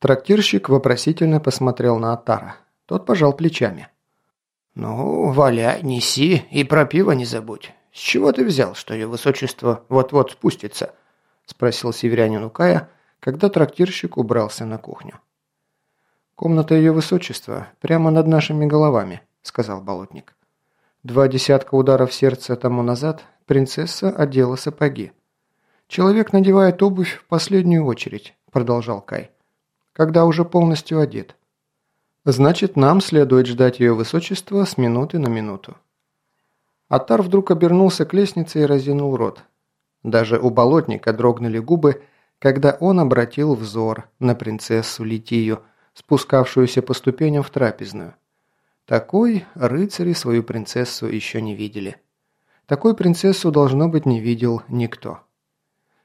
Трактирщик вопросительно посмотрел на Атара. Тот пожал плечами. «Ну, валяй, неси и про пиво не забудь. С чего ты взял, что ее высочество вот-вот спустится?» Спросил северянин у Кая, когда трактирщик убрался на кухню. «Комната ее высочества прямо над нашими головами», – сказал болотник. Два десятка ударов сердца тому назад принцесса одела сапоги. «Человек надевает обувь в последнюю очередь», – продолжал Кай, – «когда уже полностью одет. Значит, нам следует ждать ее высочества с минуты на минуту». Атар вдруг обернулся к лестнице и разинул рот. Даже у болотника дрогнули губы, когда он обратил взор на принцессу Литию, спускавшуюся по ступеням в трапезную. Такой рыцари свою принцессу еще не видели. Такой принцессу, должно быть, не видел никто.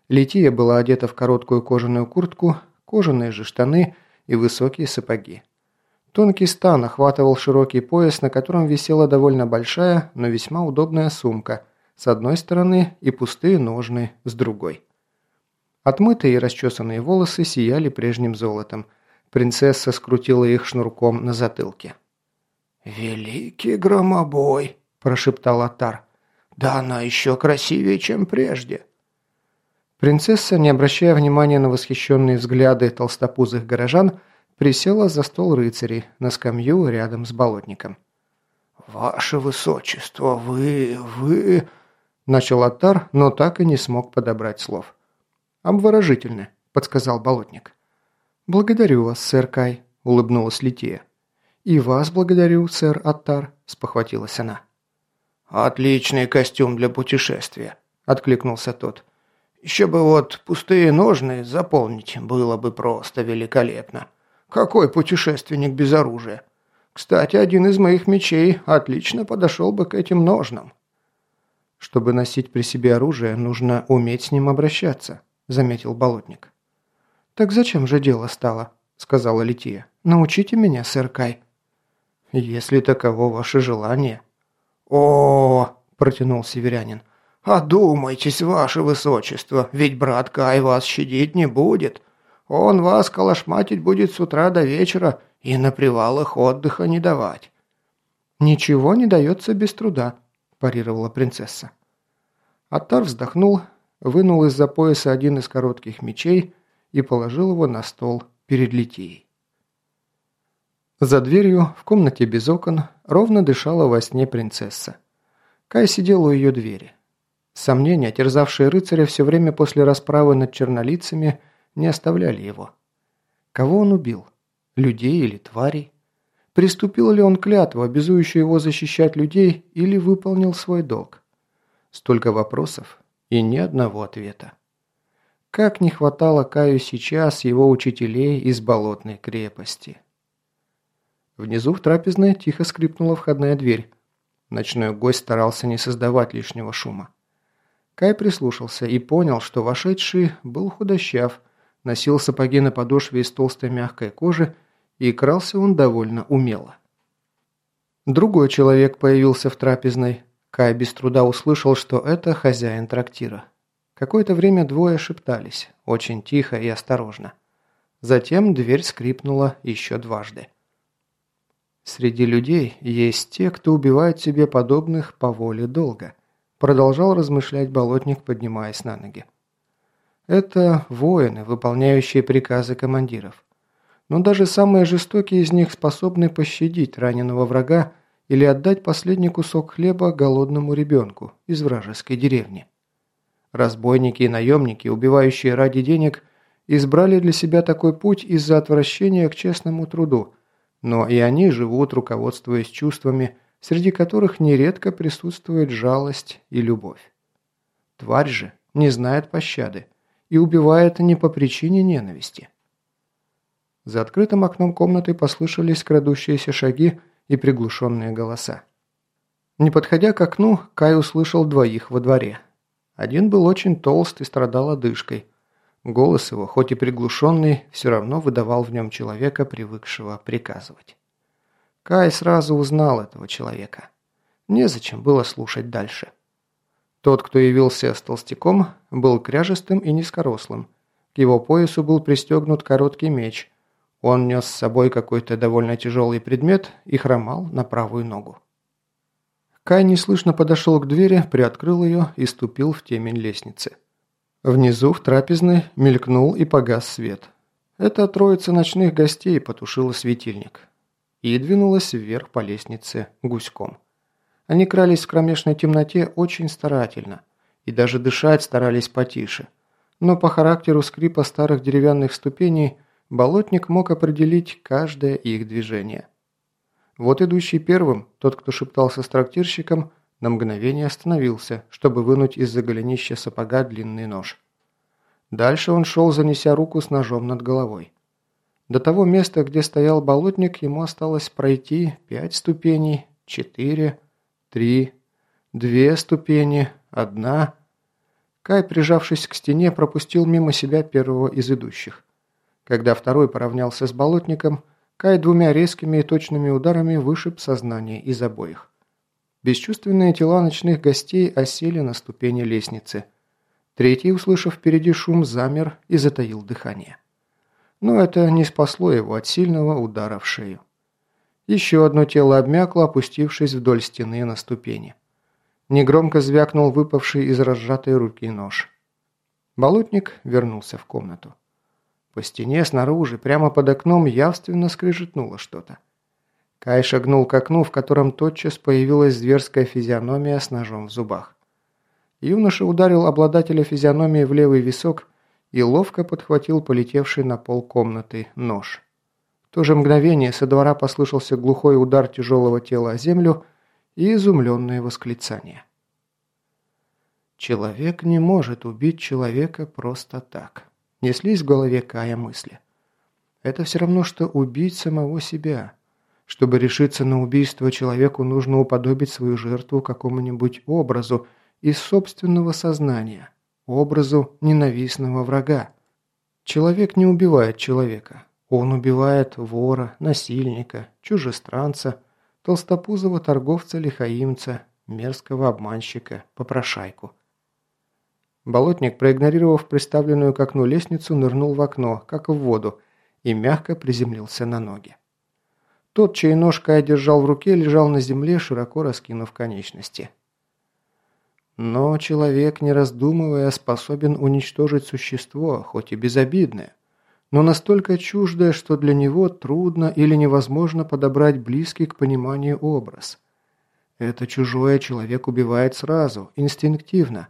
Лития была одета в короткую кожаную куртку, кожаные же штаны и высокие сапоги. Тонкий стан охватывал широкий пояс, на котором висела довольно большая, но весьма удобная сумка с одной стороны и пустые ножны с другой. Отмытые и расчесанные волосы сияли прежним золотом. Принцесса скрутила их шнурком на затылке. «Великий громобой!» – прошептал Атар. «Да она еще красивее, чем прежде!» Принцесса, не обращая внимания на восхищенные взгляды толстопузых горожан, присела за стол рыцарей на скамью рядом с болотником. «Ваше высочество, вы... вы...» – начал Атар, но так и не смог подобрать слов. «Обворожительно», – подсказал болотник. «Благодарю вас, сэр Кай», – улыбнулась Лития. «И вас благодарю, сэр Аттар», – спохватилась она. «Отличный костюм для путешествия», – откликнулся тот. «Еще бы вот пустые ножны заполнить было бы просто великолепно. Какой путешественник без оружия? Кстати, один из моих мечей отлично подошел бы к этим ножнам». «Чтобы носить при себе оружие, нужно уметь с ним обращаться», – заметил болотник. «Так зачем же дело стало?» – сказала Лития. «Научите меня, сэр Кай». «Если таково ваше желание». «О, протянул северянин, – «одумайтесь, ваше высочество, ведь брат Кай вас щадить не будет. Он вас калашматить будет с утра до вечера и на привалах отдыха не давать». «Ничего не дается без труда», – парировала принцесса. Аттар вздохнул, вынул из-за пояса один из коротких мечей и положил его на стол перед Литией. За дверью, в комнате без окон, ровно дышала во сне принцесса. Кай сидел у ее двери. Сомнения, терзавшие рыцаря все время после расправы над чернолицами, не оставляли его. Кого он убил? Людей или тварей? Приступил ли он клятву, обязующую его защищать людей, или выполнил свой долг? Столько вопросов и ни одного ответа. Как не хватало Каю сейчас его учителей из болотной крепости. Внизу в трапезной тихо скрипнула входная дверь. Ночной гость старался не создавать лишнего шума. Кай прислушался и понял, что вошедший был худощав, носил сапоги на подошве из толстой мягкой кожи, и крался он довольно умело. Другой человек появился в трапезной. Кай без труда услышал, что это хозяин трактира. Какое-то время двое шептались, очень тихо и осторожно. Затем дверь скрипнула еще дважды. Среди людей есть те, кто убивает себе подобных по воле долга. Продолжал размышлять болотник, поднимаясь на ноги. Это воины, выполняющие приказы командиров. Но даже самые жестокие из них способны пощадить раненого врага или отдать последний кусок хлеба голодному ребенку из вражеской деревни. Разбойники и наемники, убивающие ради денег, избрали для себя такой путь из-за отвращения к честному труду – но и они живут, руководствуясь чувствами, среди которых нередко присутствует жалость и любовь. Тварь же не знает пощады и убивает не по причине ненависти. За открытым окном комнаты послышались крадущиеся шаги и приглушенные голоса. Не подходя к окну, Кай услышал двоих во дворе. Один был очень толст и страдал одышкой, Голос его, хоть и приглушенный, все равно выдавал в нем человека, привыкшего приказывать. Кай сразу узнал этого человека. Незачем было слушать дальше. Тот, кто явился с толстяком, был кряжестым и низкорослым. К его поясу был пристегнут короткий меч. Он нес с собой какой-то довольно тяжелый предмет и хромал на правую ногу. Кай неслышно подошел к двери, приоткрыл ее и ступил в темень лестницы. Внизу, в трапезной, мелькнул и погас свет. Это троица ночных гостей потушила светильник. И двинулась вверх по лестнице гуськом. Они крались в кромешной темноте очень старательно. И даже дышать старались потише. Но по характеру скрипа старых деревянных ступеней болотник мог определить каждое их движение. Вот идущий первым, тот, кто шептался с трактирщиком, на мгновение остановился, чтобы вынуть из-за голенища сапога длинный нож. Дальше он шел, занеся руку с ножом над головой. До того места, где стоял болотник, ему осталось пройти пять ступеней, четыре, три, две ступени, одна. Кай, прижавшись к стене, пропустил мимо себя первого из идущих. Когда второй поравнялся с болотником, Кай двумя резкими и точными ударами вышиб сознание из обоих. Бесчувственные тела ночных гостей осели на ступени лестницы. Третий, услышав впереди шум, замер и затаил дыхание. Но это не спасло его от сильного удара в шею. Еще одно тело обмякло, опустившись вдоль стены на ступени. Негромко звякнул выпавший из разжатой руки нож. Болотник вернулся в комнату. По стене снаружи, прямо под окном, явственно скрежетнуло что-то. Кай шагнул к окну, в котором тотчас появилась зверская физиономия с ножом в зубах. Юноша ударил обладателя физиономии в левый висок и ловко подхватил полетевший на пол комнаты нож. В то же мгновение со двора послышался глухой удар тяжелого тела о землю и изумленное восклицание. «Человек не может убить человека просто так». Неслись в голове Кая мысли. Это все равно, что убить самого себя. Чтобы решиться на убийство, человеку нужно уподобить свою жертву какому-нибудь образу из собственного сознания, образу ненавистного врага. Человек не убивает человека. Он убивает вора, насильника, чужестранца, толстопузого торговца-лихаимца, мерзкого обманщика, попрошайку. Болотник, проигнорировав приставленную к окну лестницу, нырнул в окно, как в воду, и мягко приземлился на ноги. Тот, чей нож Кай держал в руке, лежал на земле, широко раскинув конечности. Но человек, не раздумывая, способен уничтожить существо, хоть и безобидное, но настолько чуждое, что для него трудно или невозможно подобрать близкий к пониманию образ. Это чужое человек убивает сразу, инстинктивно,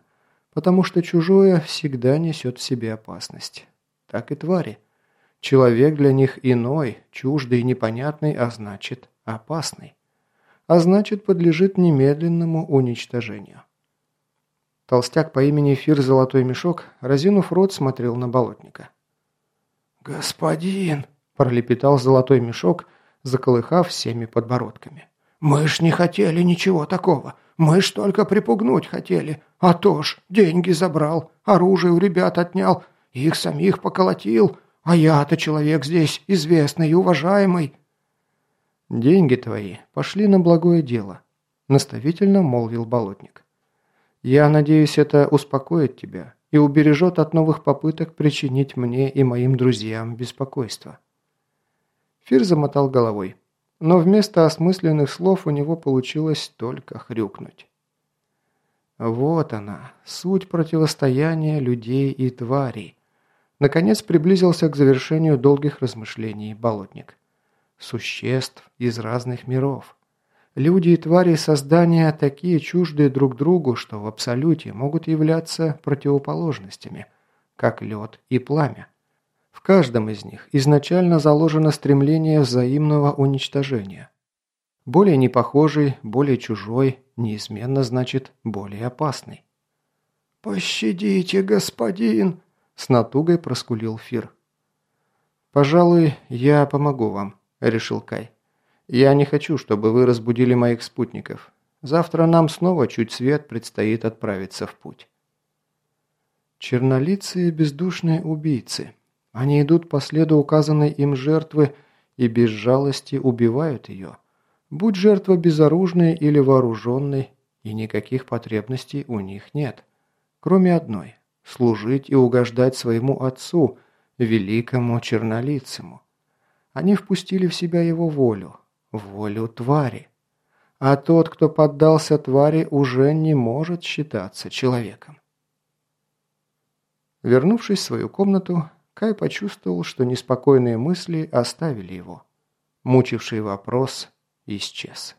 потому что чужое всегда несет в себе опасность. Так и твари. Человек для них иной, чуждый и непонятный, а значит опасный. А значит подлежит немедленному уничтожению. Толстяк по имени Фир Золотой Мешок, разинув рот, смотрел на болотника. «Господин!» – пролепетал Золотой Мешок, заколыхав всеми подбородками. «Мы ж не хотели ничего такого. Мы ж только припугнуть хотели. А то ж, деньги забрал, оружие у ребят отнял, их самих поколотил. А я-то человек здесь известный и уважаемый». «Деньги твои пошли на благое дело», – наставительно молвил болотник. «Я надеюсь, это успокоит тебя и убережет от новых попыток причинить мне и моим друзьям беспокойство». Фир замотал головой но вместо осмысленных слов у него получилось только хрюкнуть. Вот она, суть противостояния людей и тварей. Наконец приблизился к завершению долгих размышлений болотник. Существ из разных миров. Люди и твари создания такие чуждые друг другу, что в абсолюте могут являться противоположностями, как лед и пламя. В каждом из них изначально заложено стремление взаимного уничтожения. Более непохожий, более чужой, неизменно значит более опасный. «Пощадите, господин!» – с натугой проскулил Фир. «Пожалуй, я помогу вам», – решил Кай. «Я не хочу, чтобы вы разбудили моих спутников. Завтра нам снова чуть свет предстоит отправиться в путь». Чернолицые бездушные убийцы – они идут по следу указанной им жертвы и без жалости убивают ее. Будь жертва безоружной или вооруженной, и никаких потребностей у них нет. Кроме одной – служить и угождать своему отцу, великому чернолицему. Они впустили в себя его волю, волю твари. А тот, кто поддался твари, уже не может считаться человеком. Вернувшись в свою комнату, Кай почувствовал, что неспокойные мысли оставили его. Мучивший вопрос исчез.